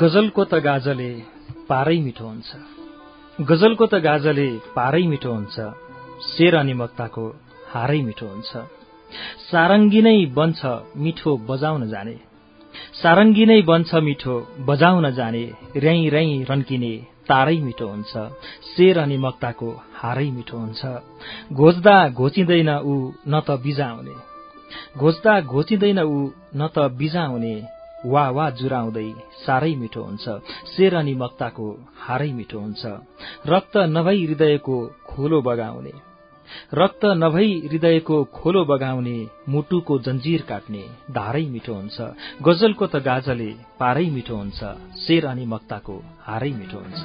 गजलको त गाजले पारै मिठो हुन्छ। गजलको त गाजले पारै मिठो हुन्छ। शेर अनि मक्ताको हारै मिठो हुन्छ। सारङ्गी नै बन्छ मिठो बजाउन जाने। सारङ्गी नै बन्छ मिठो बजाउन जाने। र्याई र्याई रन्किने तारै मिठो हुन्छ। शेर अनि मक्ताको हारै मिठो हुन्छ। घोच्दा घोचिँदैन ऊ न त बिजाउने। घोच्दा घोचिँदैन ऊ न त बिजाउने। वा वा जुराउँदै साह्रै मिठो हुन्छ। शेर अनि मक्ताको हारै मिठो हुन्छ। रक्त नभई हृदयको खोलो बगाउने। रक्त नभई हृदयको खोलो बगाउने मुटुको जन्जिर काट्ने धारै मिठो हुन्छ। गजलको त गाजले पारै मिठो हुन्छ। शेर अनि मक्ताको हारै मिठो हुन्छ।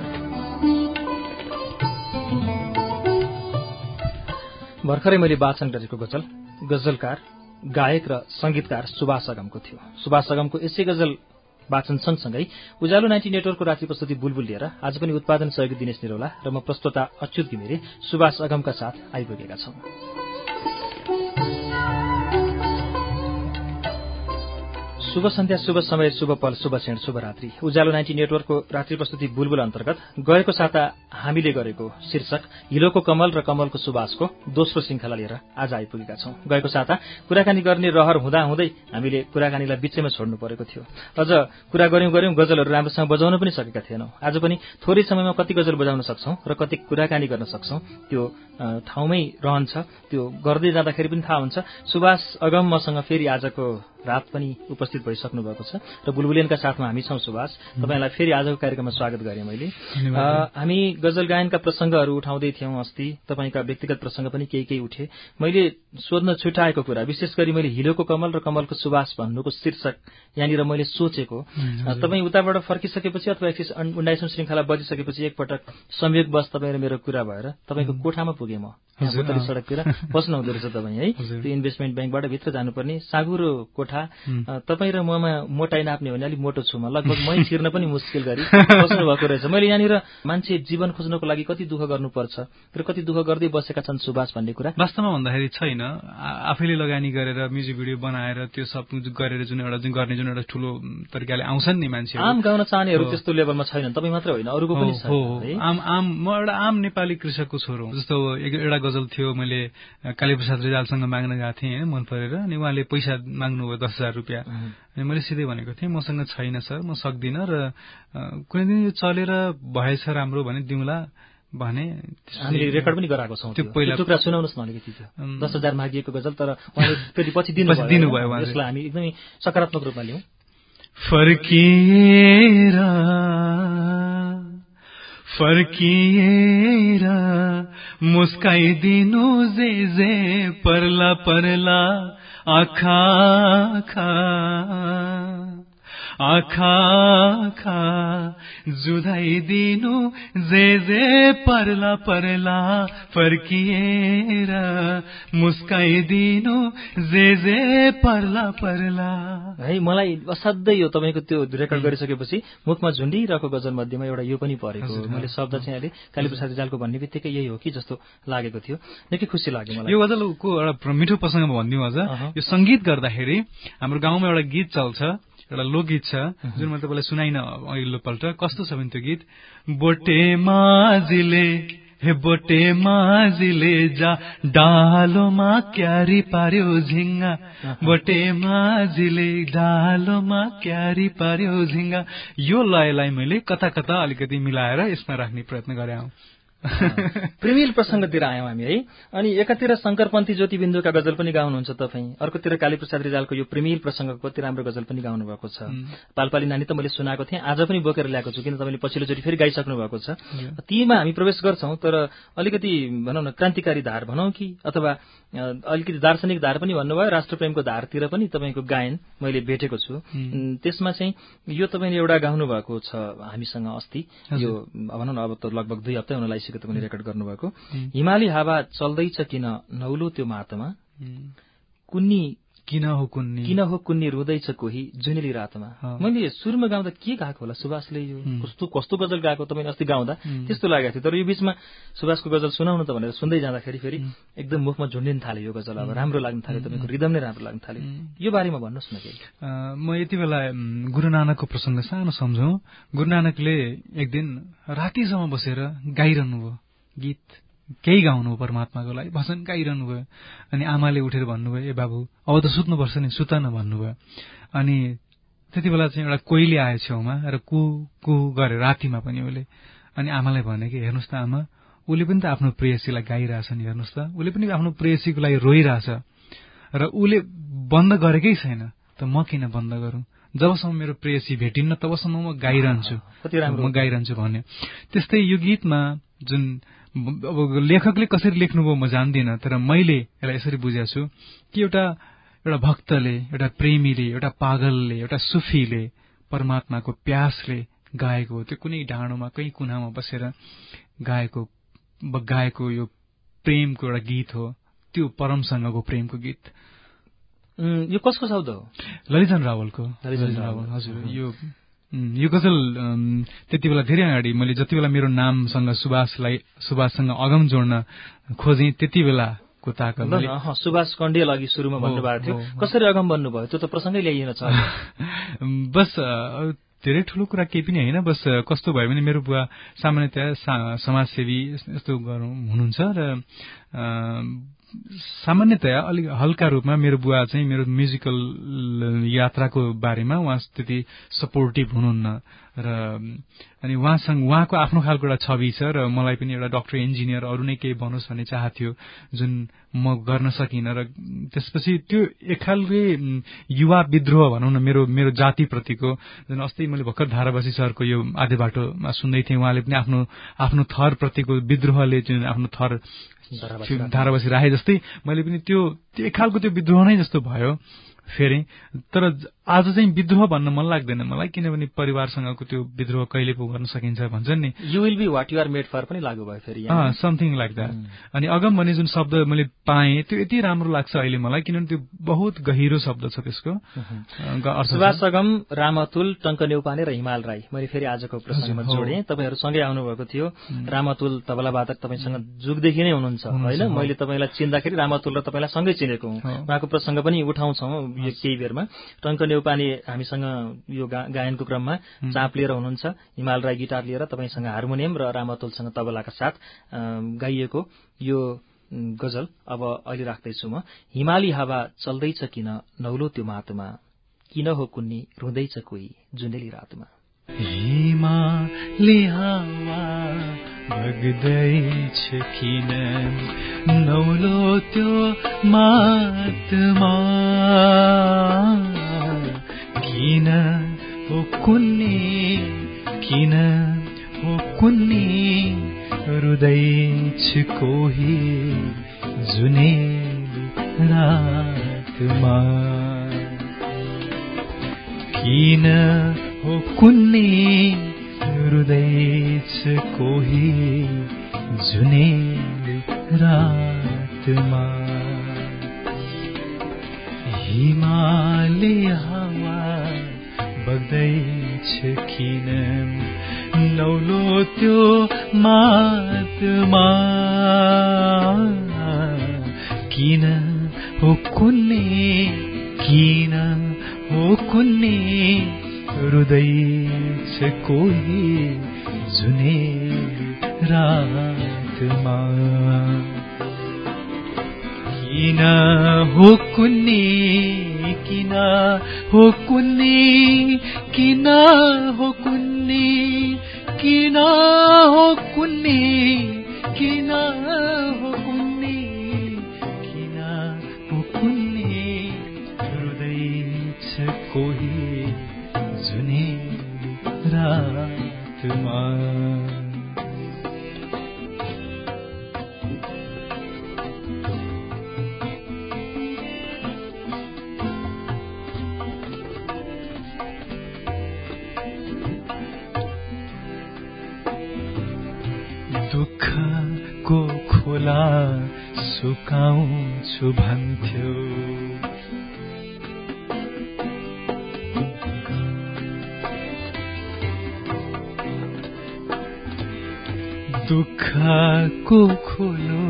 भर्खरै मैले वाचन गरेको गजल गजलकार गायक र संगीतकार सुभाष अगमको थियो। सुभाष अगमको यसै गजल वाचन सँगसँगै उज्यालो नाइन्टी नेटवर्कको रात्रि प्रस्तुति बुलबुल लिएर आज पनि उत्पादन सहयोगी दिनेश निरौला र म प्रस्तोता अच्युत घिमिरे सुभाष अगमका साथ आइपुगेका छौं। शुभ सन्ध्या शुभ समय शुभ पल शुभ क्षण शुभ रात्रि। उज्यालो नाइन्टी नेटवर्कको रात्रि प्रस्तुति बुलबुल अन्तर्गत गएको साता हामीले गरेको शीर्षक हिलोको कमल र कमलको सुवासको दोस्रो श्रृङ्खला लिएर आज आइपुगेका छौं। गएको साता कुराकानी गर्ने रहर हुँदा हुँदै हामीले कुराकानीलाई बिचैमा छोड्नु परेको थियो। अझ कुरा गर्यौं गर्यौं गजलहरू राम्रोसँग बजाउन पनि सकेका थिएनौं। आज पनि थोरै समयमा कति गजल बजाउन सक्छौं र कति कुराकानी गर्न सक्छौं त्यो ठाउँमै रहन्छ त्यो गर्दै जाँदाखेरि पनि थाहा हुन्छ। सुभाष अगम मसँग फेरि आजको रात पनि उपस्थित भइसक्नु भएको छ र बुलबुलेनका साथमा हामी छौं सुभाष। तपाईँलाई फेरि आजको कार्यक्रममा स्वागत गरेँ मैले। हामी गजल गायनका प्रसंगहरू उठाउँदै थियौं अस्ति। तपाईँका व्यक्तिगत प्रसंग पनि केही केही उठे। मैले सोध्न छुट्याएको कुरा विशेष गरी मैले हिलोको कमल र कमलको सुवास भन्नुको शीर्षक यहाँनिर मैले सोचेको। तपाईँ उताबाट फर्किसकेपछि अथवा एकछिस उन्नाइसौँ श्रृङ्खला बजिसकेपछि एकपटक संयोगवश तपाईँ र मेरो कुरा भएर तपाईँको कोठामा पुगेँ म। सड़कतिर बस्नु हुँदो रहेछ तपाईँ है। त्यो इन्भेस्टमेन्ट ब्याङ्कबाट भित्र जानुपर्ने साँगुरो कोठा तपाईँ र ममा मोटाइ नाप्ने भने अलिक मोटो छु म। लगभग मै छिर्न पनि मुस्किल गरी बस्नु भएको रहेछ। मैले यहाँनिर मान्छे जीवन खोज्नको लागि कति दुःख गर्नुपर्छ र कति दुःख गर्दै बसेका छन् सुभाष भन्ने कुरा? वास्तवमा भन्दाखेरि छैन। आफैले लगानी गरेर म्युजिक भिडियो बनाएर त्यो सब गरेर जुन एउटा जुन गर्ने जुन एउटा ठुलो तरिकाले आउँछन् नि मान्छे आम गाउन चाहनेहरू त्यस्तो लेभलमा छैनन्। तपाईँ मात्र होइन अरूको पनि छ आम आम म एउटा आम नेपाली कृषकको छोरो जस्तो एउटा गजल थियो मैले कालीप्रसाद रिजालसँग माग्न गएको थिएँ मन परेर अनि उहाँले पैसा माग्नुभयो दस हजार रुपियाँ। अनि मैले सिधै भनेको थिएँ मसँग छैन सर म सक्दिनँ र कुनै दिन यो चलेर भएछ राम्रो भने दिउँला भने हामीले रेकर्ड पनि गराएको छौँ त्यो पहिला टुक्रा सुनाउनुहोस् न अलिकति दस हजार मागिएको गजल तर उहाँले फेरि पछि दिनुभयो यसलाई हामी एकदमै सकारात्मक रूपमा लियौँ फर्किएर फर्किएर मुस्काइदिनु जे जे पर्ला पर्ला आखा आखा। आखा जुधाइदिनु जे जे पर्ला पर्ला फर्किएर मुस्काइदिनु जे जे पर्ला पर्ला। है मलाई असाध्यै यो तपाईँको त्यो रेकर्ड गरिसकेपछि मुखमा झुन्डिरहेको गजल मध्येमा एउटा यो पनि परेको मैले शब्द चाहिँ अहिले कालीप्रसाद रिजालको भन्ने बित्तिकै यही हो कि जस्तो लागेको थियो। निकै खुसी लाग्यो मलाई। यो गजलको एउटा मिठो प्रसङ्गमा भनिदिउँ अझ यो सङ्गीत गर्दाखेरि हाम्रो गाउँमा एउटा गीत चल्छ। एउटा लोकगीत छ जुन मैले तपाईँलाई सुनाइन अघिल्लोपल्ट। कस्तो छ भने त्यो गीत? बोटे माझीले हे बोटे माझीले जा डालोमा क्यारी पार्यो झिङ्गा। बोटे माझीले डालोमा क्यारी पार्यो झिङ्गा। यो लयलाई मैले कता कता अलिकति मिलाएर यसमा राख्ने प्रयत्न गरे प्रेमिल प्रसङ्गतिर आयौँ हामी है? अनि एकातिर शङ्करपन्थी ज्योतिबिन्दुका गजल पनि गाउनुहुन्छ तपाईँ। अर्कोतिर कालीप्रसाद रिजालको यो प्रेमिल प्रसङ्गको कति राम्रो गजल पनि गाउनु भएको छ पालपाली नानी त मैले सुनाएको थिएँ आज पनि बोकेर ल्याएको छु किन तपाईँले पछिल्लोचोटि फेरि गाइसक्नु भएको छ? तीमा हामी प्रवेश गर्छौँ तर अलिकति भनौँ न क्रान्तिकारी धार भनौँ कि? अथवा अलिकति दार्शनिक धार पनि भन्नुभयो राष्ट्रप्रेमको धारतिर पनि तपाईँको गायन मैले भेटेको छु। त्यसमा चाहिँ यो तपाईँले एउटा गाउनु भएको छ हामीसँग अस्ति। यो भनौँ न अब त लगभग दुई हप्ता हुन लागिसक्यो। तपाईँले रेकर्ड गर्नुभएको। हिमाली हावा चल्दैछ किन नौलो त्यो मातोमा कुन्नी किन हो कुन्नी? किन हो कुन्नी रुँदैछ कोही? जुनेली रातमा। मैले सुरुमा गाउँदा के गाएको होला? सुभाषले यो कस्तो कस्तो गजल गाएको तपाईँले अस्ति गाउँदा? त्यस्तो लागेको थियो। तर यो बिचमा सुभाषको गजल सुनाउनु त भनेर सुन्दै जाँदाखेरि फेरि एकदम मुखमा झुन्डिन थाल्यो यो गजल। अब राम्रो लाग्न थाल्यो तपाईँको रिदम नै राम्रो लाग्न थाल्यो। यो बारेमा भन्नुहोस् न केही। म यति बेला गुरु नानकको प्रसङ्ग सानो सम्झौँ। गुरु नानकले एक दिन रातिसम्म बसेर गाइरहनु भयो गीत केही गाउनु परमात्माको लागि भजन गाइरहनु भयो अनि आमाले उठेर भन्नुभयो ए बाबु अब त सुत्नुपर्छ नि सुत न भन्नुभयो अनि त्यति बेला चाहिँ एउटा कोइली आयो छेउमा र कु कु गरे रातिमा पनि उसले अनि आमालाई भने कि हेर्नुहोस् त आमा उसले पनि त आफ्नो प्रेयसीलाई गाइरहेछ नि हेर्नुहोस् त उसले पनि आफ्नो प्रेयसीको लागि रोइरहेछ र उसले बन्द गरेकै छैन त म किन बन्द गरौँ जबसम्म मेरो प्रेयसी भेटिन्न तबसम्म म गाइरहन्छु म गाइरहन्छु भन्यो त्यस्तै यो गीतमा जुन अब लेखकले कसरी लेख्नुभयो म जान्दिनँ तर मैले यसलाई यसरी बुझेको छु कि एउटा एउटा भक्तले एउटा प्रेमीले एउटा पागलले एउटा सुफीले परमात्माको प्यासले गाएको त्यो कुनै डाँडोमा कहीँ कुनामा बसेर गाएको गाएको यो प्रेमको एउटा गीत हो त्यो परमसँगको प्रेमको गीत। यो कसको शब्द हो? ललितन रावलको। ललितन रावल हजुर यो यो गजल त्यति बेला धेरै अगाडि मैले जति बेला मेरो नामसँग सुभाषलाई सुभाषसँग अगम जोड्न खोजेँ त्यति बेलाको ताकत सुभाष कण्डेल अघि सुरुमा भन्नुभएको थियो। कसरी अगम भन्नुभयो त्यो त प्रसङ्गै ल्याइएन छ। बस धेरै ठुलो कुरा केही पनि होइन। बस कस्तो भयो भने मेरो बुवा सामान्यतया समाजसेवी यस्तो हुनुहुन्छ र सामान्यतया अलिक हल्का रूपमा मेरो बुवा चाहिँ मेरो म्युजिकल यात्राको बारेमा उहाँ त्यति सपोर्टिभ हुनुहुन्न र अनि उहाँसँग उहाँको आफ्नो खालको एउटा छवि छ र मलाई पनि एउटा डक्टर इन्जिनियर अरू नै केही बनोस् भन्ने चाह थियो जुन म गर्न सकिनँ र त्यसपछि त्यो एक खालको युवा विद्रोह भनौँ न मेरो मेरो जातिप्रतिको जुन अस्ति मैले भर्खर धारावासी सरको यो आधे बाटोमा सुन्दै थिएँ उहाँले पनि आफ्नो आफ्नो थरप्रतिको विद्रोहले जुन आफ्नो थर धारावासी राखे जस्तै मैले पनि त्यो एक खालको त्यो विद्रोह नै जस्तो भयो। फेरि तर आज चाहिँ विद्रोह भन्न मन लाग्दैन मलाई किनभने परिवारसँगको त्यो विद्रोह कहिले पो गर्न सकिन्छ भन्छन् नि। You will be what you're made for पनि लागु भयो फेरि समथिङ लाइक द्याट अनि अगम भन्ने जुन शब्द मैले पाएँ त्यो यति राम्रो लाग्छ अहिले मलाई किनभने त्यो बहुत गहिरो शब्द छ त्यसको। सुभाष अगम रामतुल टङ्क नेउपाने र हिमाल राई। मैले फेरि आजको प्रसङ्गमा जोडेँ। तपाईँहरू सँगै आउनुभएको थियो। रामतुल तबला वादक तपाईँसँग जुगदेखि नै हुनुहुन्छ होइन? मैले तपाईँलाई चिन्दाखेरि रामतुल र तपाईँलाई सँगै चिनेको हुँ। उहाँको प्रसङ्ग पनि उठाउँछौ। केही बेरमा टङ्क नेउपाने हामीसँग यो गायनको क्रममा चाप लिएर हुनुहुन्छ। हिमाल राई गिटार लिएर तपाईँसँग हार्मोनियम र रामातुलसँग तबलाका साथ गाइएको यो गजल अब अहिले राख्दैछु म। हिमाली हावा चल्दैछ किन नौलो त्यो मातोमा? किन हो कुन्नी रुँदैछ कोही जुनेली रातमा? बग्दैछ किन नौलो त्यो मातमा। किन हो कुन्नी किन हो कुन्नी रुदैछ कोही जुने रातमा। किन हो कुन्नी रुदैछ कोही जुने रातमा। हिमाली हावा बग्दैछ किन नौलो त्यो मातमा। किन हो कुन्ने किन हो कुन्ने? रुदैछ कोही जुने रातमा किन हो कुन्नी किन हो कुन्नी किन हो कुन्नी किन हो कुन्नी रातमा सुकाउँछु भन्थ्यो दुःखको खोलो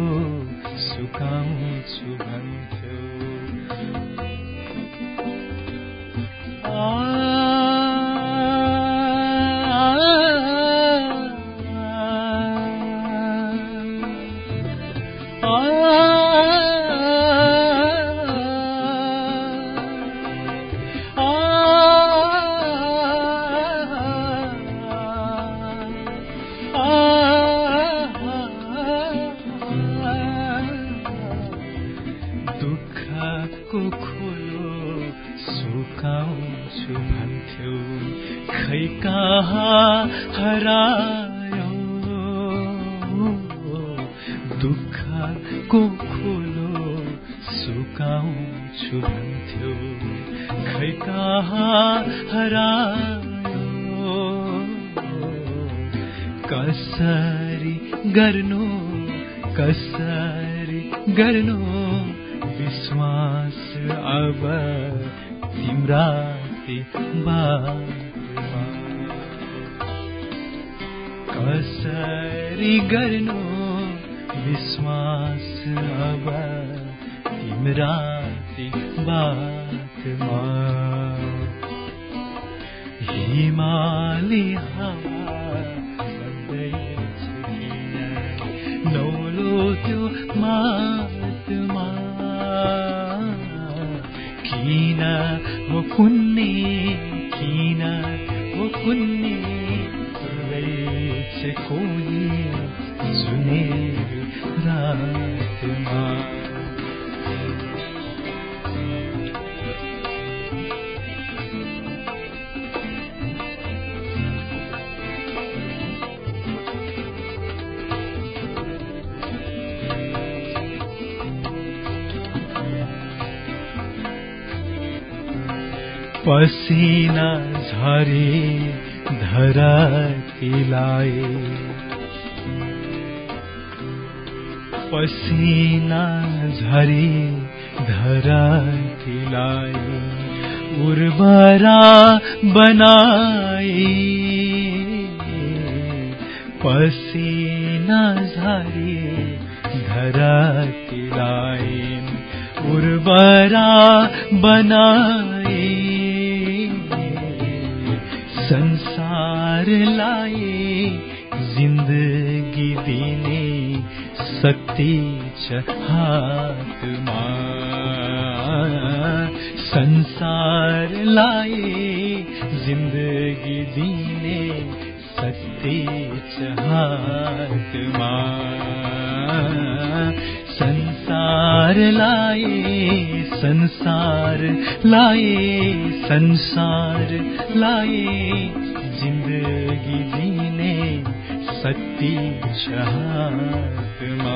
सुकाउँछु भन्थ्यो दुःखको गर्नु कसरी गर्नु? विश्वास अब तिम्रा कसरी गर्नु? विश्वास अब तिम्रा बाटमा हिमाली हावा। त्यो मातमा। किन पसिना झरे धरतीलाई। पसिना झरे धरतीलाई उर्वरा बनाए पसिना झरे धरतीलाई उर्वरा बनाए संसारलाई जिन्दगी दिने शक्ति छ हातमा संसारलाई जिन्दगी दिने शक्ति छ हातमा संसार लाए संसार लाए संसार लाए जिंदगी जीने शक्ति चाहतमा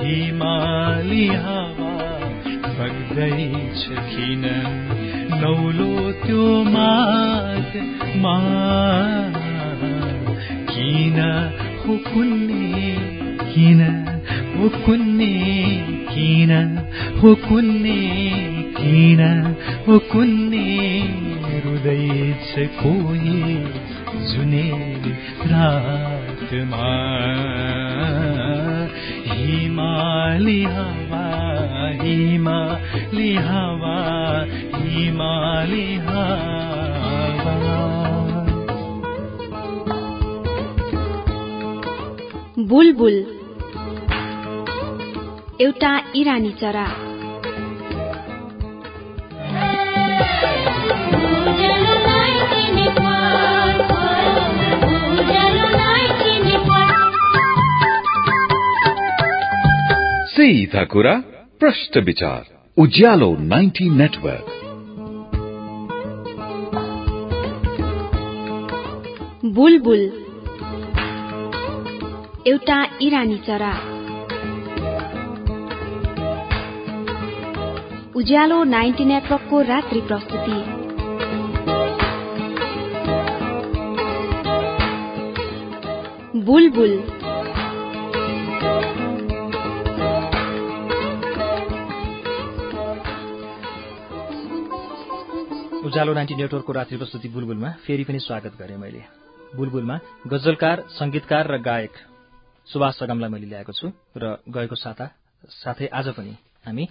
हिमाली हावा बग्दैछ किन नौलो त्यो मागमा किन हो किन कुन्ने किन? हो कुन्ने किन हो कुन्ने रुँदैछ कोही जुनेर रातमा हिमाली हावा हिमाली हावा हिमाली हावा बुलबुल एउटा इरानी चरा। कुरा प्रश्न विचार। उज्यालो 90 नेटवर्क। बुलबुल। एउटा इरानी चरा। उज्यालो नाइन्टी नेटवर्कको रात्रि प्रस्तुति। बुलबुल। उज्यालो नाइन्टी नेटवर्कको रात्रि प्रस्तुति बुलबुलमा फेरि पनि स्वागत गरेँ मैले। बुलबुलमा गजलकार संगीतकार र गायक सुभाष सगमलाई मैले ल्याएको छु र गएको साता साथै आज पनि हामी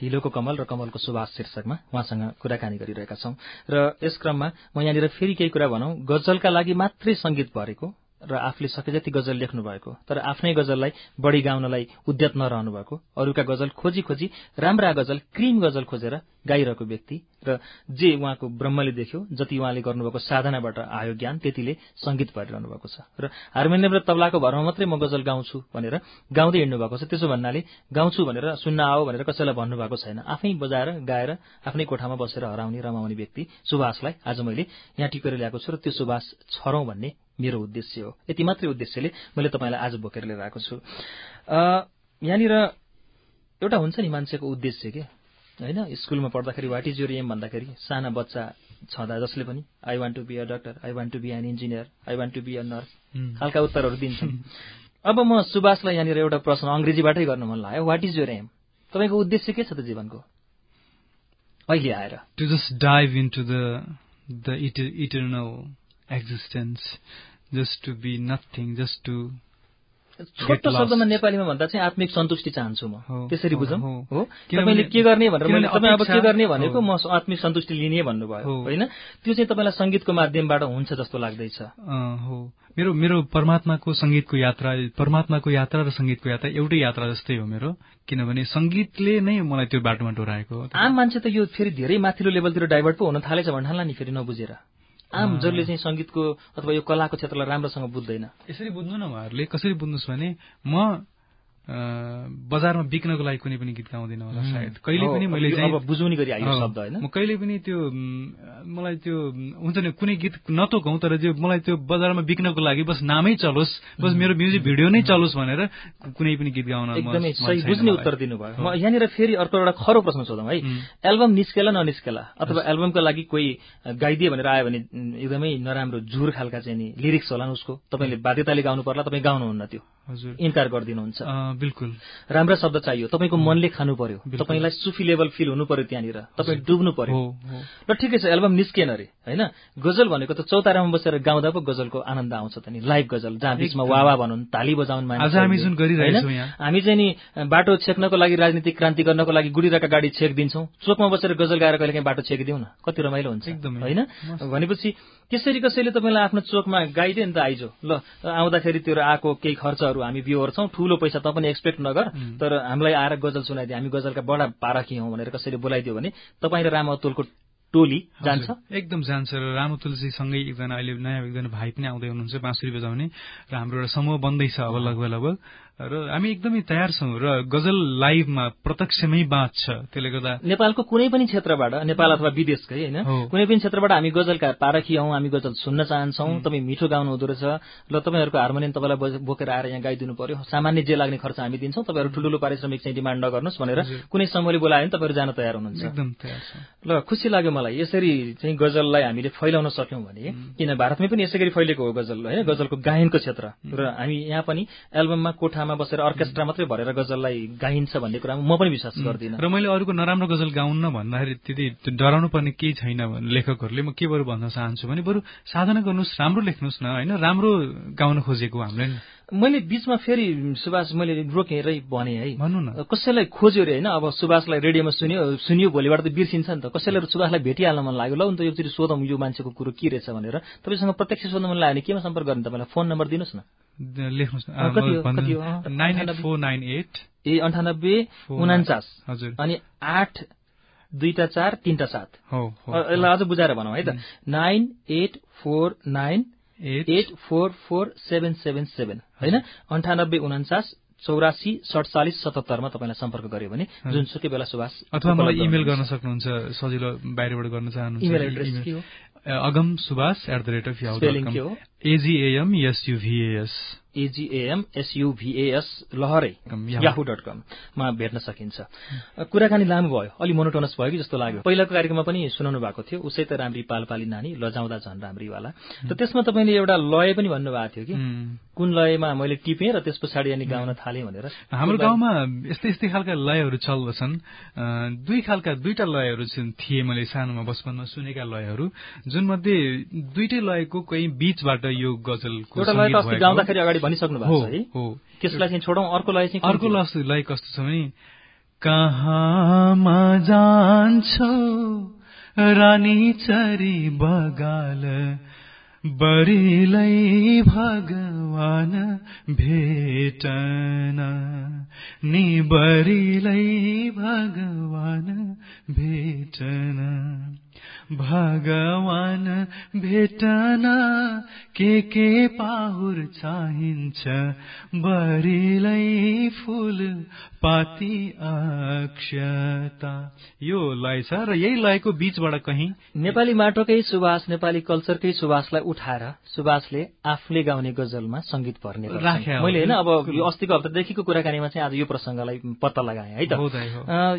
हिलोको कमल र कमलको सुभाष शीर्षकमा उहाँसँग कुराकानी गरिरहेका छौं। र यस क्रममा म यहाँनिर फेरि केही कुरा भनौं। गजलका लागि मात्रै संगीत भरेको र आफूले सके जति गजल लेख्नु भएको तर आफ्नै गजललाई बढ़ी गाउनलाई उद्यत नरहनु भएको अरूका गजल खोजी खोजी राम्रा गजल क्रिम गजल खोजेर गाइरहेको व्यक्ति र जे उहाँको ब्रह्मले देख्यो जति उहाँले गर्नुभएको साधनाबाट आयो ज्ञान त्यतिले संगीत भरिरहनु भएको छ। र हार्मोनियम र तबलाको भरमा मात्रै म गजल गाउँछु भनेर गाउँदै हिँड्नु भएको छ त्यसो भन्नाले गाउँछु भनेर सुन्न आओ भनेर कसैलाई भन्नुभएको छैन। आफै बजाएर गाएर आफ्नै कोठामा बसेर हराउने रमाउने व्यक्ति सुभाषलाई आज मैले यहाँ टिपेर ल्याएको छु र त्यो सुभाष छरौं भन्ने मेरो उद्देश्य हो। यति मात्रै उद्देश्यले मैले तपाईँलाई आज बोकेर लिएर आएको छु। यहाँनिर एउटा हुन्छ नि मान्छेको उद्देश्य के? होइन स्कुलमा पढ्दाखेरि वाट इज योर एम भन्दाखेरि साना बच्चा छँदा जसले पनि I want to be a doctor I want to be an engineer I want to be a nurse खालका उत्तरहरू दिन्छन्। अब म सुभाषलाई यहाँनिर एउटा प्रश्न अङ्ग्रेजीबाटै गर्न मन लाग्यो वाट इज योर एम तपाईँको उद्देश्य के छ त जीवनको? अहिले आएर। To just dive the eternal existence just to be nothing just to छोटो शब्दमा नेपालीमा भन्दा चाहिँ आत्मिक सन्तुष्टि चाहन्छु म। त्यसरी बुझौँ? हो। तपाईँले के गर्ने भनेर मैले तपाईँ अब के गर्ने भनेको म आत्मिक सन्तुष्टि लिने भन्नुभयो होइन? त्यो चाहिँ तपाईँलाई संगीतको माध्यमबाट हुन्छ जस्तो लाग्दैछ। हो। मेरो मेरो परमात्माको संगीतको यात्रा परमात्माको यात्रा र संगीतको यात्रा एउटै यात्रा जस्तै हो मेरो। किनभने संगीतले नै मलाई त्यो बाटोमा डोराएको आम मान्छे त यो फेरि धेरै माथिल्लो लेभलतिर डाइभर्ट पो हुन थालेछ भन्ठाला नि फेरि नबुझेर। आम जसले चाहिँ संगीतको अथवा यो कलाको क्षेत्रलाई राम्रोसँग बुझ्दैन। यसरी बुझ्नु न उहाँहरूले कसरी बुझ्नुहोस् भने म बजारमा बिक्नको लागि कुनै पनि गीत गाउँदिनँ होला सायद। कहिले पनि मैले अब बुझाउने गरी आयो शब्द होइन। म कहिले पनि त्यो मलाई त्यो हुन्छ नि कुनै गीत नतोकौँ तर त्यो मलाई त्यो बजारमा बिक्नको लागि बस नामै चलोस् बस मेरो म्युजिक भिडियो नै चलोस् भनेर कुनै पनि गीत गाउन एकदमै सही बुझ्ने उत्तर दिनुभयो। म यहाँनिर फेरि अर्को एउटा खरो प्रश्न सोधौँ है। एल्बम निस्केला ननिस्केला? अथवा एल्बमको लागि कोही गाइदिए भनेर आयो भने एकदमै नराम्रो झुर खालका चाहिँ नि लिरिक्स होला उसको। तपाईँले बाध्यताले गाउनु पर्ला तपाईँ गाउनुहुन्न त्यो। हजुर। इन्कार गरिदिनुहुन्छ। बिल्कुल। राम्रा शब्द चाहियो। तपाईँको मनले खानु पर्यो तपाईँलाई सुफी लेभल फिल हुनु पर्यो त्यहाँनिर तपाईँ डुब्नु पर्यो र ठिकै छ एल्बम निस्किएन अरे होइन? गजल भनेको त चौतारामा बसेर गाउँदा पो गजलको आनन्द आउँछ त नि। लाइभ गजल जहाँ बिचमा वावा भनौँ ताली बजाउन् हामी चाहिँ नि बाटो छेक्नको लागि राजनीतिक क्रान्ति गर्नको लागि गुडिरहेका गाडी छेकिदिन्छौँ। चोकमा बसेर गजल गाएर कहिले काहीँ बाटो छेकिदिउँ न। कति रमाइलो हुन्छ। होइन? भनेपछि त्यसरी कसैले तपाईँलाई आफ्नो चोकमा गाइदियो नि त आइजो। ल आउँदाखेरि त्यो आएको केही खर्चहरू हामी बिहोर छौँ ठूलो पैसा त पनि एक्सपेक्ट नगर तर हामीलाई आएर गजल सुनाइदियो हामी गजलका बडा पारखी हौ भनेर कसैले बोलाइदियो भने तपाईँ र राम अतुलको टोली जान्छ? एकदम जान्छ र राम तुलसीसँगै एकजना अहिले नयाँ एकजना भाइ पनि आउँदै हुनुहुन्छ बाँसुरी बजाउने र हाम्रो एउटा समूह बन्दैछ अब लगभग लगभग र हामी एकदमै तयार छौँ र गजल लाइभमा प्रत्यक्षमै बाँच्छ त्यसले गर्दा नेपालको कुनै पनि क्षेत्रबाट नेपाल अथवा विदेशकै होइन? कुनै पनि क्षेत्रबाट हामी गजलका पारखी हौ हामी गजल सुन्न चाहन्छौँ तपाईँ मिठो गाउनु हुँदो रहेछ ल तपाईँहरूको हार्मोनियम तपाईँलाई बोकेर आएर यहाँ गाइदिनु पर्यो। सामान्य जे लाग्ने खर्च हामी दिन्छौँ तपाईँहरू ठुल्ठुलो पारिश्रमिक चाहिँ डिमान्ड नगर्नुहोस् भनेर कुनै समूहले बोलायो भने तपाईँहरू जान तयार हुनुहुन्छ। एकदम तयार ल खुसी लाग्यो मलाई। यसरी चाहिँ गजललाई हामीले फैलाउन सक्यौँ भने किन भारतमै पनि यसै गरी फैलिएको हो गजल होइन? गजलको गायनको क्षेत्र र हामी यहाँ पनि एल्बममा कोठामा बसेर अर्केस्ट्रा मात्रै भरेर गजललाई गाइन्छ भन्ने कुरामा म पनि विश्वास गर्दिनँ। र मैले अरूको नराम्रो गजल गाउन्न भन्दाखेरि त्यति डराउनु पर्ने केही छैन लेखकहरूले म के बरु भन्न चाहन्छु? भने बरु साधना गर्नुहोस् राम्रो लेख्नुहोस् न होइन? राम्रो गाउन खोजेको हामीले मैले बीचमा फेरि सुभाष मैले रोकेरै भने है। भन्नु न। कसैलाई खोज्यो अरे होइन? अब सुभाषलाई रेडियोमा सुन्यो सुनियो भोलिबाट त बिर्सिन्छ नि त। कसैलाई सुभाषलाई भेटिहाल्न मन लाग्यो ल त योचोटि सोधौँ यो मान्छेको कुरो के रहेछ? भनेर। तपाईँसँग प्रत्यक्ष सोध्न मन लाग्यो भने केमा सम्पर्क गर्ने तपाईँलाई? फोन नम्बर दिनुहोस् न। हजुर। अनि आठ दुईटा चार तिनटा सात। यसलाई अझ बुझाएर भनौँ है त। Nine eight four nine eight. Four four seven seven seven. होइन? अन्ठानब्बे उन्चास चौरासी सडचालिस सतहत्तरमा तपाईँलाई सम्पर्क गर्यो भने जुनसुकै बेला सुभाष अथवा मलाई इमेल गर्न सक्नुहुन्छ सजिलो बाहिरबाट गर्न चाहनुहुन्छ Agam Subhash at the rate of Spelling के हो? एजिएएम एसयुभिएस एजीएएम एसयुभीएस लहरै. याहु डट कममा भेट्न सकिन्छ। कुराकानी लामो भयो अलि मोनोटोनस भयो कि जस्तो लाग्यो? पहिलाको कार्यक्रममा पनि सुनाउनु भएको थियो उसै त राम्री पालपाली नानी लजाउँदा झन् राम्रीवाला। र त्यसमा तपाईँले एउटा लय पनि भन्नुभएको थियो कि? कुन लयमा मैले टिपेँ र त्यस पछाडि अनि गाउन थालेँ भनेर? हाम्रो गाउँमा यस्तै यस्तै खालका लयहरू चल्दछन् दुई खालका दुईटा लयहरू थिए मैले सानोमा बचपनमा सुनेका लयहरू जुन मध्ये दुईटै लयको कोही बीचबाट यो गजलको भनिसक्नु भएको छ है? त्यसलाई चाहिँ छोडौँ अर्को लय चाहिँ अर्को लय कस्तो छ भने कहाँमा जान्छौ रानी चरी बगाल बरिलै भगवान भेटन नि बरिलै भगवान भेटन। भगवान भेटन के के पाहुर चाहिन्छ? बरिलै फुल पाती अक्षता। यो लय छ र यही लयको बीचबाट कहीँ नेपाली माटोकै सुवास नेपाली कल्चरकै सुवासलाई उठाएर सुवासले आफूले गाउने गजलमा संगीत भर्ने। मैले होइन अब यो अस्तिको हप्तादेखिको कुराकानीमा चाहिँ आज यो प्रसङ्गलाई पत्ता लगाएँ है त?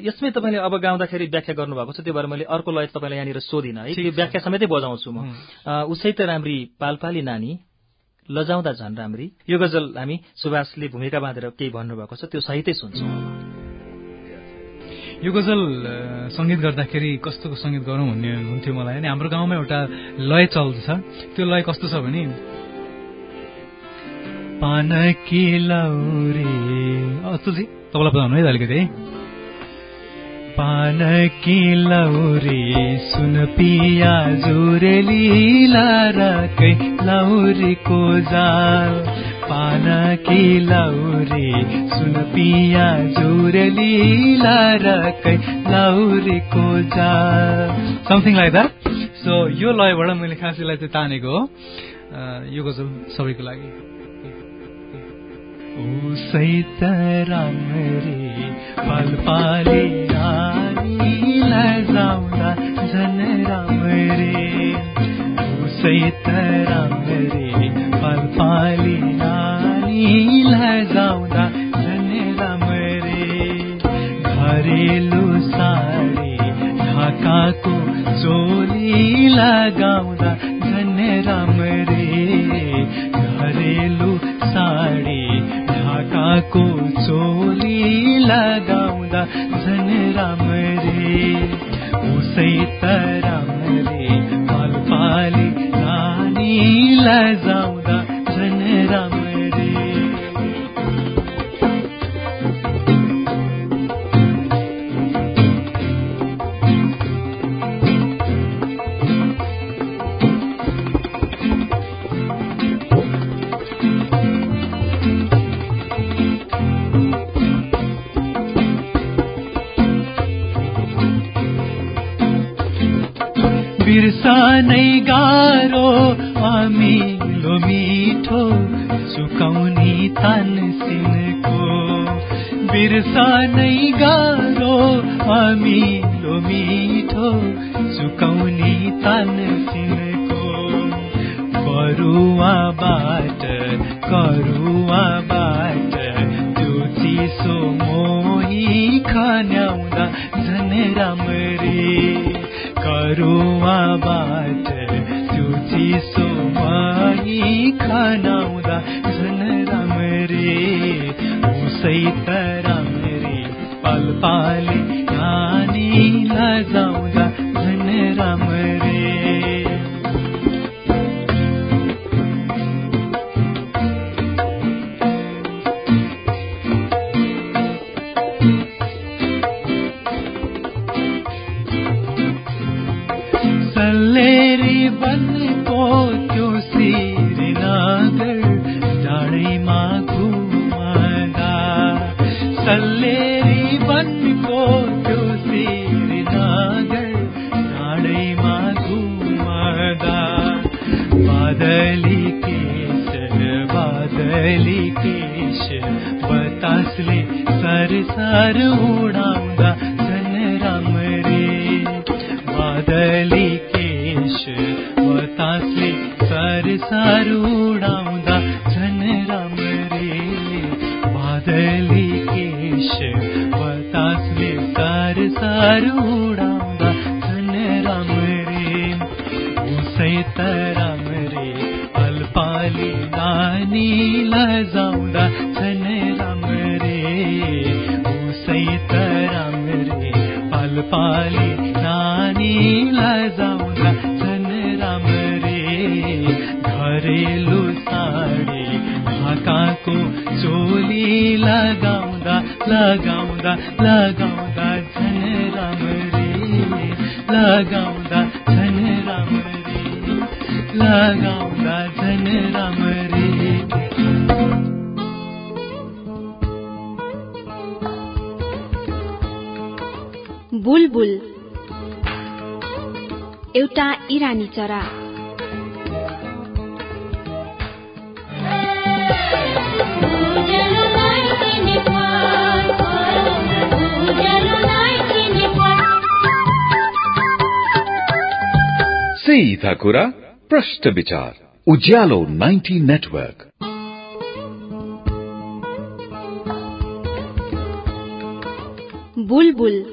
यसमै तपाईँले अब गाउँदाखेरि व्याख्या गर्नुभएको छ त्यो भएर मैले अर्को लय तपाईँलाई यहाँनिर सोधिनँ है त्यो। व्याख्या समेतै बजाउँछु म। उसै त राम्री पालपाली नानी लजाउँदा झन् राम्री। यो गजल हामी सुभाषले भूमिका बाँधेर केही भन्नुभएको छ त्यो सहितै सुन्छौँ। यो गजल सङ्गीत गर्दाखेरि कस्तोको सङ्गीत गरौँ भन्ने हुन्थ्यो मलाई अनि हाम्रो गाउँमा एउटा लय चल्छ त्यो लय कस्तो छ भने पान कि लौरे तपाईँलाई बताउनु है अलिकति। है पान कि लौरे सुन पिया जुरेली लारकै लौरीको जाल। पान कि लौरे सुन पिया जुरेली लारकै लौरीको जाल। समथिङ लाइक द्याट सो यो लयबाट मैले खास यसलाई चाहिँ तानेको हो। यो गजल सबैको लागि। उसै त राम्ररी पालपाली नानी लजाउँदा झन राम्ररी उसै त राम्ररी पालपाली नानी लजाउँदा झन राम्ररी घरेलु साडी ढाकाको चोली लगाउँदा झन राम्ररी घरेलु साडी ढाकाको चोली लगाउँदा झन राम्ररी उसै त राम्ररी पालपाली नानी लजाउँदा झन राम्ररी बिर्सानै गाह्रो अमिलो मिठो सुकाउने तानसिनको बिर्सानै गाह्रो अमिलो मिठो सुकाउने तानसिनको बरुवाबाट करुवाबाट त्यो चिसो मोही खन्याउँदा झन् राम्ररी। करुवाबाट त्यो चिसो मोही खनाउँदा झन् राम्ररी उसै त राम्ररी पालपाली नानी सर एउटा इरानी चरा। सीधा कुरा प्रश्न विचार। उज्यालो 90 नेटवर्क। बुलबुल।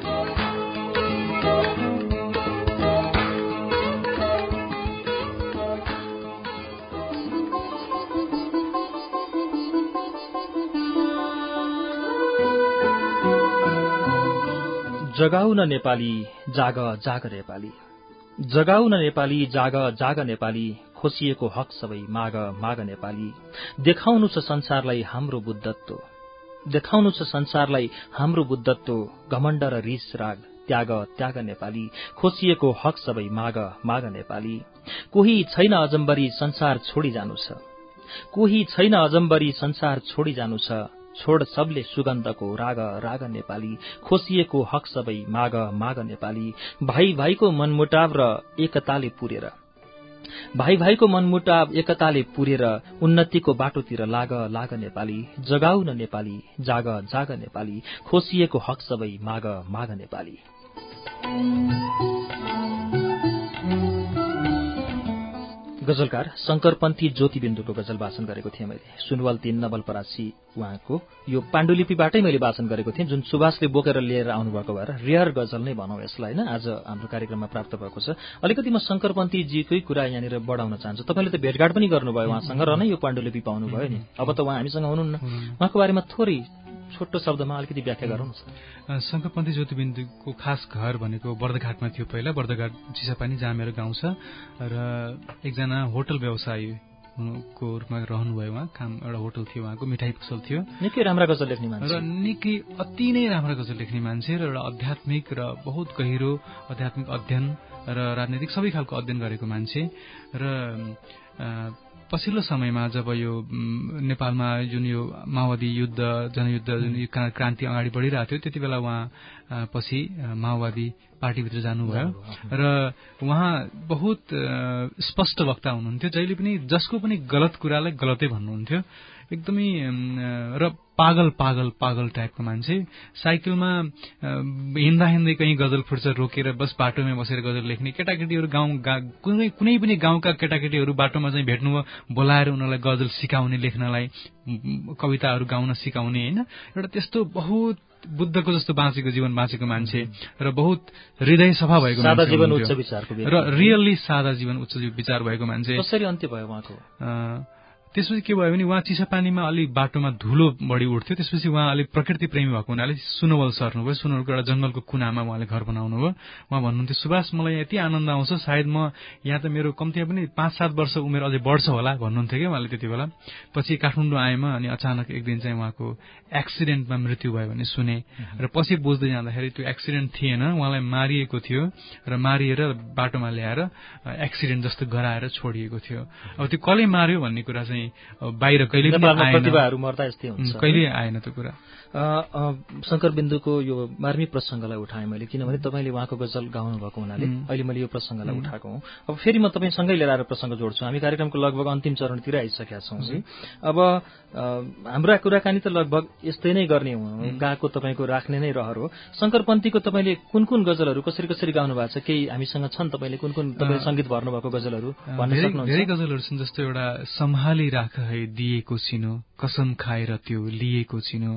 जगाउन नेपाली जाग जाग नेपाली। जगाउन नेपाली जाग जाग नेपाली खोसिएको हक सबै माग माग नेपाली। देखाउनु छ संसारलाई हाम्रो बुद्धत्व। देखाउनु छ संसारलाई हाम्रो बुद्धत्व घमण्ड र रिस राग त्याग त्याग नेपाली। खोसिएको हक सबै माग माग नेपाली। कोही छैन अजम्बरी संसार छोडी जानु छ। कोही छैन अजम्बरी संसार छोडी जानु छ। छोड सबले सुगन्धको राग राग नेपाली। खोसिएको हक सबै माग माग नेपाली। भाइ भाइको मनमुटाव र एकताले पुरेर। भाइ भाइको मनमुटाव एकताले पुरेर उन्नतिको बाटोतिर लाग लाग नेपाली। जगाउन नेपाली जाग जाग नेपाली। खोसिएको हक सबै माग माग नेपाली। गजलकार शंकरपन्थी ज्योतिबिन्दुको गजल वाचन गरेको थिएँ मैले। सुनवाल तीन नवलपरासी उहाँको। यो पाण्डुलिपिबाटै मैले वाचन गरेको थिएँ जुन सुभाषले बोकेर लिएर आउनुभएको भएर रेयर गजल नै भनौँ यसलाई होइन? आज हाम्रो कार्यक्रममा प्राप्त भएको छ। अलिकति म शंकरपन्थीजीकै कुरा यहाँनिर बढाउन चाहन्छु। तपाईँले त भेटघाट पनि गर्नुभयो उहाँसँग र नै यो पाण्डुलिपि पाउनुभयो नि। अब त उहाँ हामीसँग हुनुहुन्न। उहाँको बारेमा थोरै छोटो शब्दमा अलिकति व्याख्या गरौँ न शङ्करपन्थी ज्योतिबिन्दुको खास घर भनेको बर्दघाटमा थियो पहिला। बर्दघाट चिसापानी जहाँ मेरो गाउँ छ र एकजना होटल व्यवसायी को रूपमा रहनुभयो उहाँ। काम एउटा होटल थियो उहाँको मिठाई पसल थियो। निकै राम्रा गजल लेख्ने मान्छे। र निकै अति नै राम्रा गजल लेख्ने मान्छे र एउटा आध्यात्मिक र बहुत गहिरो आध्यात्मिक अध्ययन र राजनैतिक सबै खालको अध्ययन गरेको मान्छे। र पछिल्लो समयमा जब यो नेपालमा जुन यो माओवादी युद्ध जनयुद्ध जुन क्रान्ति अगाडि बढिरहेको थियो त्यति बेला उहाँ पछि माओवादी पार्टीभित्र जानुभयो। र उहाँ बहुत स्पष्ट वक्ता हुनुहुन्थ्यो। जहिले पनि जसको पनि गलत कुरालाई गलतै भन्नुहुन्थ्यो। एकदमै र पागल पागल पागल टाइपको मान्छे। साइकलमा हिँड्दा हिँड्दै कहीँ गजल फुट्छ रोकेर बस बाटोमै बसेर गजल लेख्ने केटाकेटीहरू गाउँ कुनै कुनै पनि गाउँका केटाकेटीहरू बाटोमा चाहिँ भेट्नुभयो बोलाएर उनीहरूलाई गजल सिकाउने लेख्नलाई कविताहरू गाउन सिकाउने होइन? एउटा त्यस्तो बहुत बुद्धको जस्तो बाँचेको जीवन बाँचेको मान्छे र बहुत हृदय सफा भएको र रियल्ली सादा जीवन उच्च विचार भएको मान्छे। कसरी अन्त्य भयो उहाँको? त्यसपछि के भयो भने उहाँ चिसापानीमा अलिक बाटोमा धुलो बढी उठ्थ्यो। त्यसपछि उहाँ अलिक प्रकृति प्रेमी भएको हुनाले सुनवल सर्नुभयो। सुनवलको एउटा जंगलको कुनामा उहाँले घर बनाउनु भयो। उहाँ भन्नुहुन्थ्यो सुभाष मलाई यति आनन्द आउँछ सायद म यहाँ त मेरो कम्तीमा पनि पाँच सात वर्ष उमेर अझै बढ्छ होला भन्नुहुन्थ्यो क्या उहाँले त्यति बेला। पछि काठमाडौँ आएमा अनि अचानक एक दिन चाहिँ उहाँको एक्सिडेन्टमा मृत्यु भयो भने सुने। र पछि बुझ्दै जाँदाखेरि त्यो एक्सिडेन्ट थिएन। उहाँलाई मारिएको थियो र मारिएर बाटोमा ल्याएर एक्सिडेन्ट जस्तो गराएर छोडिएको थियो। अब त्यो कसले मार्यो भन्ने कुरा चाहिँ चाहिँ बाहिर कहिले प्रतिभाहरू मर्दा यस्तै हुन्छ। कहिले आएन त्यो कुरा? शङ्कर बिन्दुको यो मार्मिक प्रसङ्गलाई उठाएँ मैले किनभने तपाईँले उहाँको गजल गाउनु भएको हुनाले अहिले मैले यो प्रसङ्गलाई उठाएको हुँ। अब फेरि म तपाईँसँगै लिएर आएर प्रसङ्ग जोड्छु। हामी कार्यक्रमको लगभग अन्तिम चरणतिर आइसकेका छौँ अब हाम्रा कुराकानी त लगभग यस्तै नै गर्ने हो। गएको तपाईँको राख्ने नै रहर हो। शङ्करपन्थीको तपाईँले कुन कुन गजलहरू कसरी कसरी गाउनु भएको छ? केही हामीसँग छन् तपाईँले कुन कुन तपाईँले सङ्गीत भर्नुभएको गजलहरू भन्न सक्नुहुन्छ धेरै गजलहरू छन् जस्तो एउटा सम्हाली राख है दिएको छिनो कसम खाएर त्यो लिएको छिनो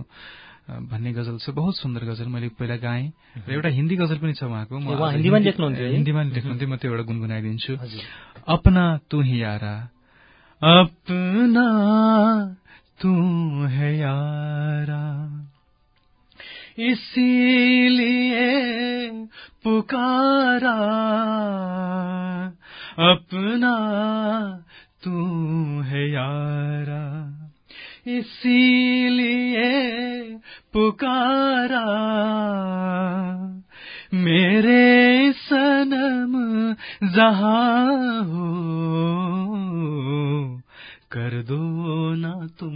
भन्ने गजल छ। बहुत सुन्दर गजल मैले पहिला गाएँ। र एउटा हिन्दी गजल पनि छ उहाँको। हिन्दीमा लेख्नुहुन्थ्यो म त्यो एउटा गुनगुनाइदिन्छु। अपना तु ही यारा अपना तू है यारा। इसीलिए पुकारा अपना तू है यारा। इसीलिए पुकारा। मेरे सनम जहाँ हो कर दो ना तुम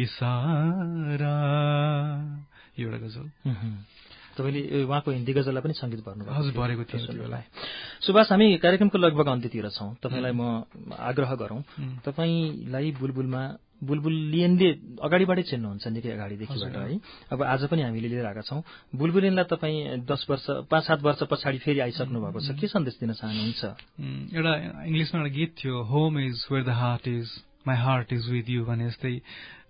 इसारा एउटा गजल। तपाईँले उहाँको हिन्दी गजललाई पनि सङ्गीत भर्नु हजुर भरेको थियो। सुभाष हामी कार्यक्रमको लगभग अन्त्यतिर छौँ। तपाईँलाई म आग्रह गरौँ। तपाईँलाई बुलबुलमा बुलबुल लियनले अगाडिबाटै चिन्नुहुन्छ निकै अगाडिदेखिबाट है। अब आज पनि हामीले लिएर आएका छौँ। बुलबुलियनलाई तपाईँ दस वर्ष पाँच सात वर्ष पछाडि फेरि आइसक्नु भएको छ। के सन्देश दिन चाहनुहुन्छ? एउटा इङ्ग्लिसमा एउटा गीत थियो home is where the heart is my heart is with you भने जस्तै।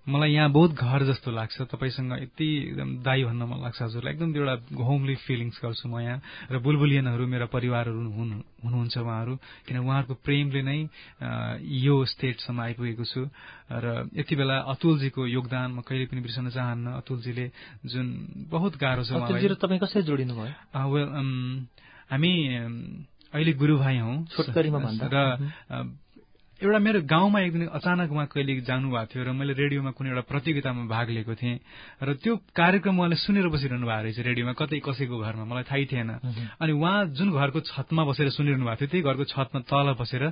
मलाई यहाँ बहुत घर जस्तो लाग्छ। तपाईँसँग यति एकदम दाई भन्न मन लाग्छ हजुरलाई। एकदम एउटा होमली फिलिङ्स गर्छु म यहाँ। र बुलबुलियनहरू मेरा परिवारहरू हुनुहुन्छ उहाँहरू। किन उहाँहरूको प्रेमले नै यो स्टेटसम्म आइपुगेको छु। र यति बेला अतुलजीको योगदान म कहिले पनि बिर्सन चाहन्न। अतुलजीले जुन बहुत गाह्रो छ तपाईँ कसरी जोडिनु भयो हामी अहिले गुरु भाइ हौ र एउटा मेरो गाउँमा एक दिन अचानक उहाँ कहिले जानु भएको थियो र मैले रेडियोमा कुनै एउटा प्रतियोगितामा भाग लिएको थिएँ र त्यो कार्यक्रम उहाँले सुनेर बसिरहनु भएको रहेछ रेडियोमा कतै कसैको घरमा मलाई थाहै थिएन। अनि उहाँ जुन घरको छतमा बसेर सुनिरहनु भएको थियो त्यही घरको छतमा तल बसेर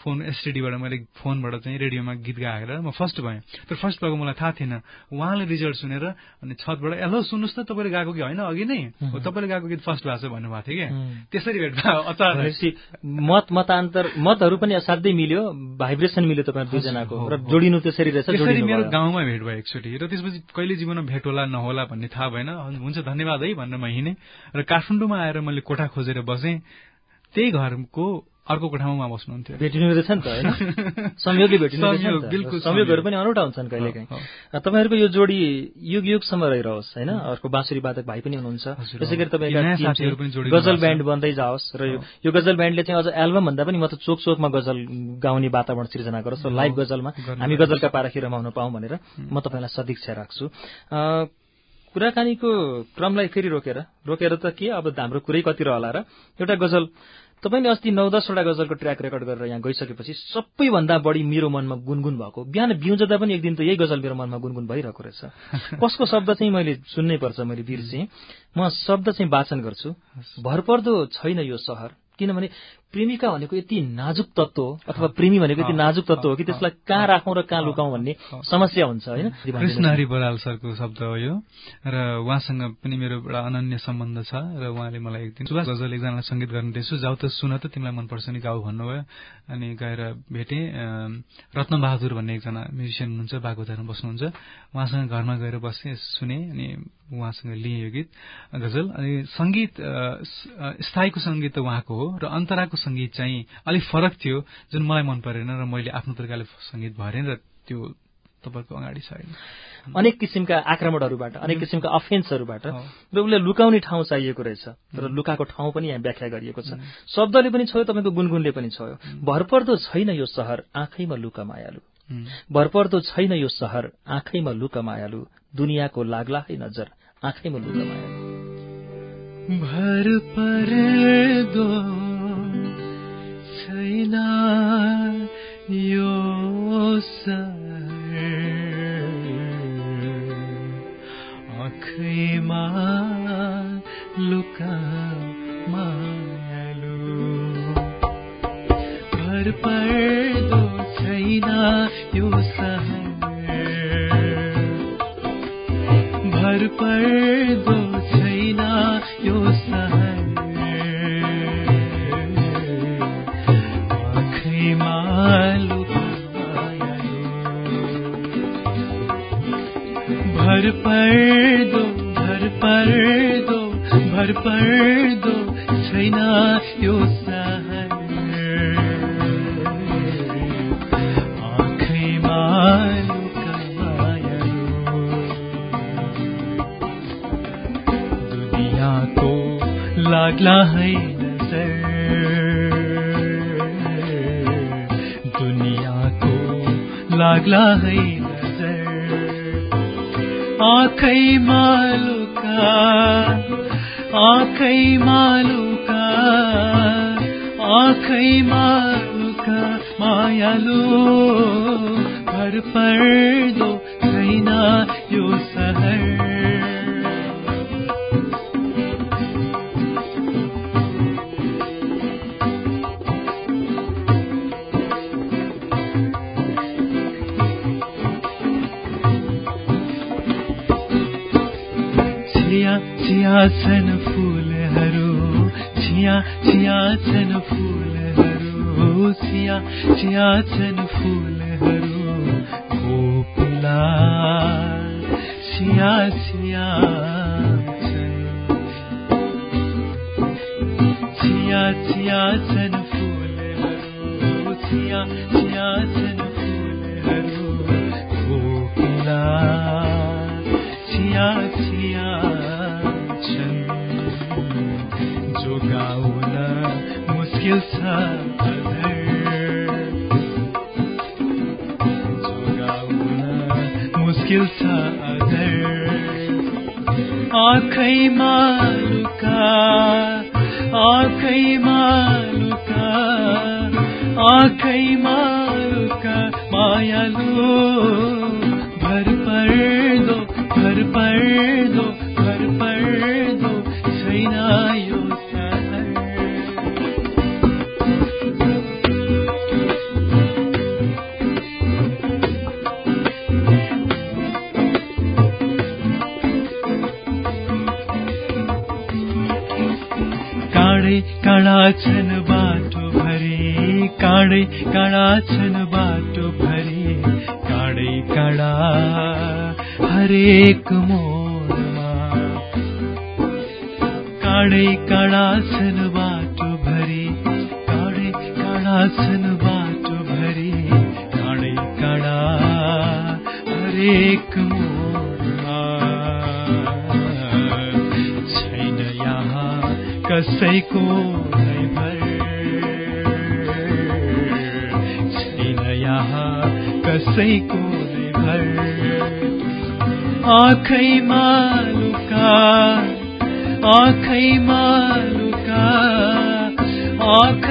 फोन एसटिडीबाट मैले फोनबाट चाहिँ रेडियोमा गीत गाएर म फर्स्ट भएँ। तर फर्स्ट भएको मलाई थाहा थिएन। उहाँले रिजल्ट सुनेर अनि छतबाट एलो सुन्नुहोस् त तपाईँले गएको कि होइन अघि नै। तपाईँले गएको गीत फर्स्ट भएको छ भन्नुभएको थियो कि। त्यसरी भेट अचानक मत मतान्तर मतहरू पनि असाध्यै मिल्यो। भाइब्रेसन मिल्यो तपाईँ दुईजनाको र जोडिनु त्यसरी रहेछ त्यसरी मेरो गाउँमा भेट भयो एकचोटि र त्यसपछि कहिले जीवनमा भेट होला नहोला भन्ने थाहा भएन। हुन्छ धन्यवाद है भनेर म हिँडेँ। र काठमाडौँमा आएर मैले कोठा खोजेर बसेँ। त्यही घरको अर्को कोठामा उहाँ बस्नुहुन्थ्यो। भेटिनु रहेछ नि त होइन? संयोगले भेटिनु बिल्कुल संयोगहरू पनि अनौठा हुन्छन् कहिले काहीँ तपाईँहरूको यो जोडी युग युगसम्म रहिरहोस् होइन? अर्को बाँसुरी वादक भाइ पनि हुनुहुन्छ। त्यसै गरी तपाईँ गजल ब्यान्ड बन्दै जाओस् र यो गजल ब्यान्डले चाहिँ अझ एल्बम भन्दा पनि म त चोक चोकमा गजल गाउने वातावरण सिर्जना गरोस् र लाइभ गजलमा हामी गजलका पाराखी रमाउन पाऊँ भनेर म तपाईँलाई सदिक्षा राख्छु। कुराकानीको क्रमलाई फेरि रोकेर रोकेर त के अब हाम्रो कुरै कति रहला र एउटा गजल तपाईँले अस्ति नौ दसवटा गजलको ट्र्याक रेकर्ड गरेर यहाँ गइसकेपछि सबैभन्दा बढी मेरो मनमा गुनगुन भएको बिहान बिउजदा पनि एक दिन त यही गजल मेरो मनमा गुनगुन भइरहेको रहेछ। कसको शब्द चाहिँ मैले सुन्नै पर्छ मैले बिर्सेँ म शब्द चाहिँ वाचन गर्छु। भरपर्दो छैन यो सहर किनभने प्रेमिका भनेको यति नाजुक तत्व हो अथवा प्रेमी भनेको यति नाजुक तत्व हो कि त्यसलाई कहाँ राखौँ र कहाँ लुकाउँ भन्ने समस्या हुन्छ होइन? कृष्ण हरि बराल सरको शब्द हो यो। र उहाँसँग पनि मेरो एउटा अनन्य सम्बन्ध छ र उहाँले मलाई एक दिन सुभाष गजल एकजनालाई सङ्गीत गर्नु दिएछु जाउ त सुन त तिमीलाई मनपर्छ नि गाउँ भन्नुभयो। अनि गएर भेटेँ रत्नबहादुर भन्ने एकजना म्युजिसियन हुनुहुन्छ बागोधारमा बस्नुहुन्छ। उहाँसँग घरमा गएर बसेँ सुने अनि उहाँसँग लिएँ यो गीत गजल। अनि सङ्गीत स्थायीको सङ्गीत त उहाँको हो र अन्तराको सङ्गीत चाहिँ अलिक फरक थियो जुन मलाई मन परेन र मैले आफ्नो तरिकाले सङ्गीत भरेँ र त्यो तपाईँको अगाडि छ अनेक किसिमका आक्रमणहरूबाट अनेक किसिमका अफेन्सहरूबाट र उसले लुकाउने ठाउँ चाहिएको रहेछ र लुकाको ठाउँ पनि यहाँ व्याख्या गरिएको छ। शब्दले पनि छोयो तपाईँको गुनगुनले पनि छोयो। भरपर्दो छैन यो सहर आँखैमा लुका मायालु। भरपर्दो छैन यो सहर आँखैमा लुका मायालु। दुनियाँको लाग्ला है नजर आँखैमा लुका मायालु भर पर दो छैन यो आँखैमा लुका मायालु। भर पर्दो छैन पर्दो छैन यो सहर। आँखैमा लुकायो भर पर्दो भर पर्दो भर पर्दो छैन यो लाग्ला है नजर। दुनियाँको लाग्ला है नजर। आँखैमा लुका आँखैमा लुका आँखैमा लुका मायालु भर पर्दो छिया छिया छन् फुलहरू छिया छिया छन् छिया छिया छन् आँखैमा लुका आँखैमा लुका आँखैमा काँडा हरेक मोडमा काँडै काँडा छन् बाटो भरि काँडै काँडा छन् बाटो भरि काँडै काँडा हरेक मोडमा छैन यहाँ कसैको भर छैन यहाँ कसैको आँखैमा लुका आँखैमा लुका आँखैमा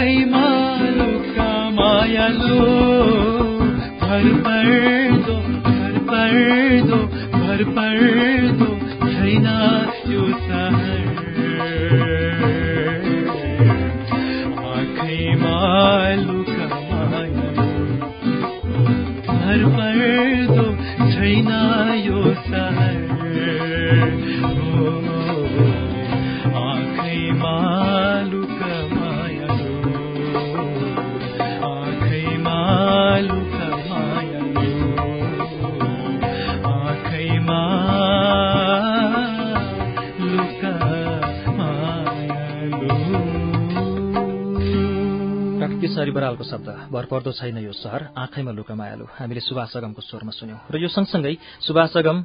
बरालको शब्द भरपर्दो छैन यो सहर आँखैमा लुका मायालु हामीले सुभाष अगमको स्वरमा सुन्यौं। र यो सँगसँगै सुभाष अगम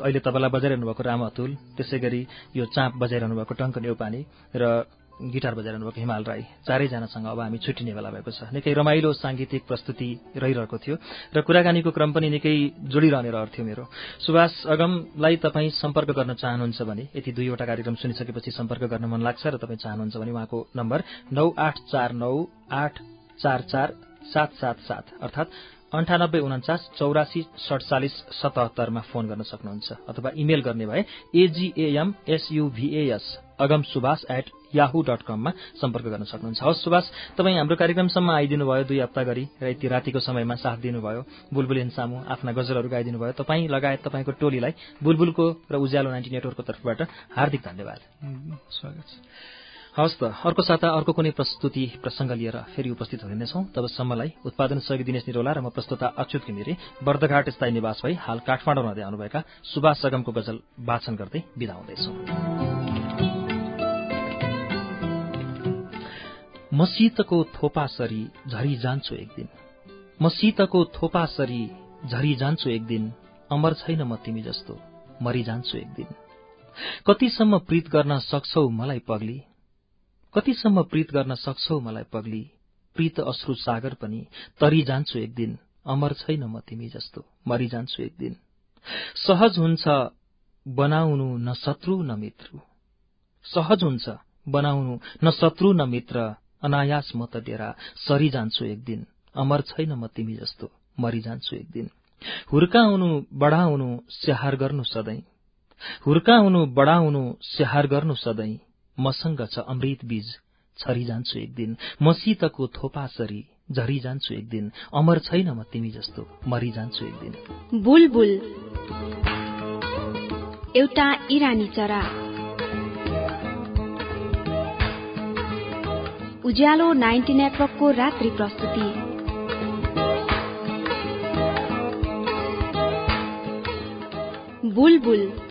अहिले तबला बजाइरहनु भएको राम अतुल त्यसै गरी यो चाँप बजाइरहनु भएको टङ्क नेउपानी र गिटार बजाइरहनु भएको हिमाल राई चारैजनासँग अब हामी छुट्टिने बेला भएको छ। निकै रमाइलो साङ्गीतिक प्रस्तुति रहिरहेको थियो र कुराकानीको क्रम पनि निकै जोडिरहने रहर मेरो। सुभाष अगमलाई तपाईँ सम्पर्क गर्न चाहनुहुन्छ भने यति दुईवटा कार्यक्रम सुनिसकेपछि सम्पर्क गर्न मन लाग्छ र तपाईँ चाहनुहुन्छ भने उहाँको नम्बर नौ आठ चार नौ आठ चार चार सात सात सात अर्थात् अन्ठानब्बे उन्चास चौरासी सडचालिस सतहत्तरमा फोन गर्न सक्नुहुन्छ अथवा इमेल गर्ने भए A G A M एसयुभीएएस Agam Subhash at yahoo dot कममा सम्पर्क गर्न सक्नुहुन्छ। हवस् सुभाष तपाईँ हाम्रो कार्यक्रमसम्म आइदिनु भयो दुई हप्ता गरी र यति रातिको समयमा साथ दिनुभयो बुलबुल सामु आफ्ना गजलहरू गाइदिनु भयो तपाईँ लगायत तपाईँको टोलीलाई बुलबुलको र उज्यालो नाइन्टी नेटवर्कको तर्फबाट हार्दिक धन्यवाद। स्वागत हवस् त अर्को साता अर्को कुनै प्रस्तुति प्रसङ्ग लिएर फेरि उपस्थित हुनेछौँ। तबसम्मलाई उत्पादन सहयोगी दिनेश निरोला र म प्रस्तुता अच्युत घिमिरे बर्दघाट स्थायी निवास भई हाल काठमाडौँ नदी आउनुभएका सुभाष सगमको गजल वाचन गर्दै विदा हुँदैछौ। म शीतको थोपा सरी झरी जान्छु एक दिन म शीतको थोपा सरी झरी जान्छु एक दिन अमर छैन म तिमी जस्तो मरिजान्छु एक दिन कतिसम्म प्रीत गर्न सक्छौ मलाई पग्ली कतिसम्म प्रीत गर्न सक्छौ मलाई पग्ली? प्रीत अश्रु सागर पनि तरी जान्छु एक दिन अमर छैन म तिमी जस्तो मरिजान्छु एक दिन सहज हुन्छ बनाउनु न शत्रु न मित्र। सहज हुन्छ बनाउनु न शत्रु न मित्र। अनायास म त डेरा सरी जान्छु एक दिन अमर छैन म तिमी जस्तो मरिजान्छु एक दिन हुर्काउनु बढाउनु स्याहार गर्नु सधैँ। हुर्काउनु बढाउनु स्याहार गर्नु सधैँ। मसँग छ अमृत बीज छरी जान्छु एक दिन मसितको थोपा सरी झरी जान्छु एक दिन अमर छैन म तिमी जस्तो मरी जान्छु एक दिन बुलबुल। एउटा इरानी चरा। उज्यालो नाइन्टी नेटवर्कको रात्रि प्रस्तुति। बुलबुल।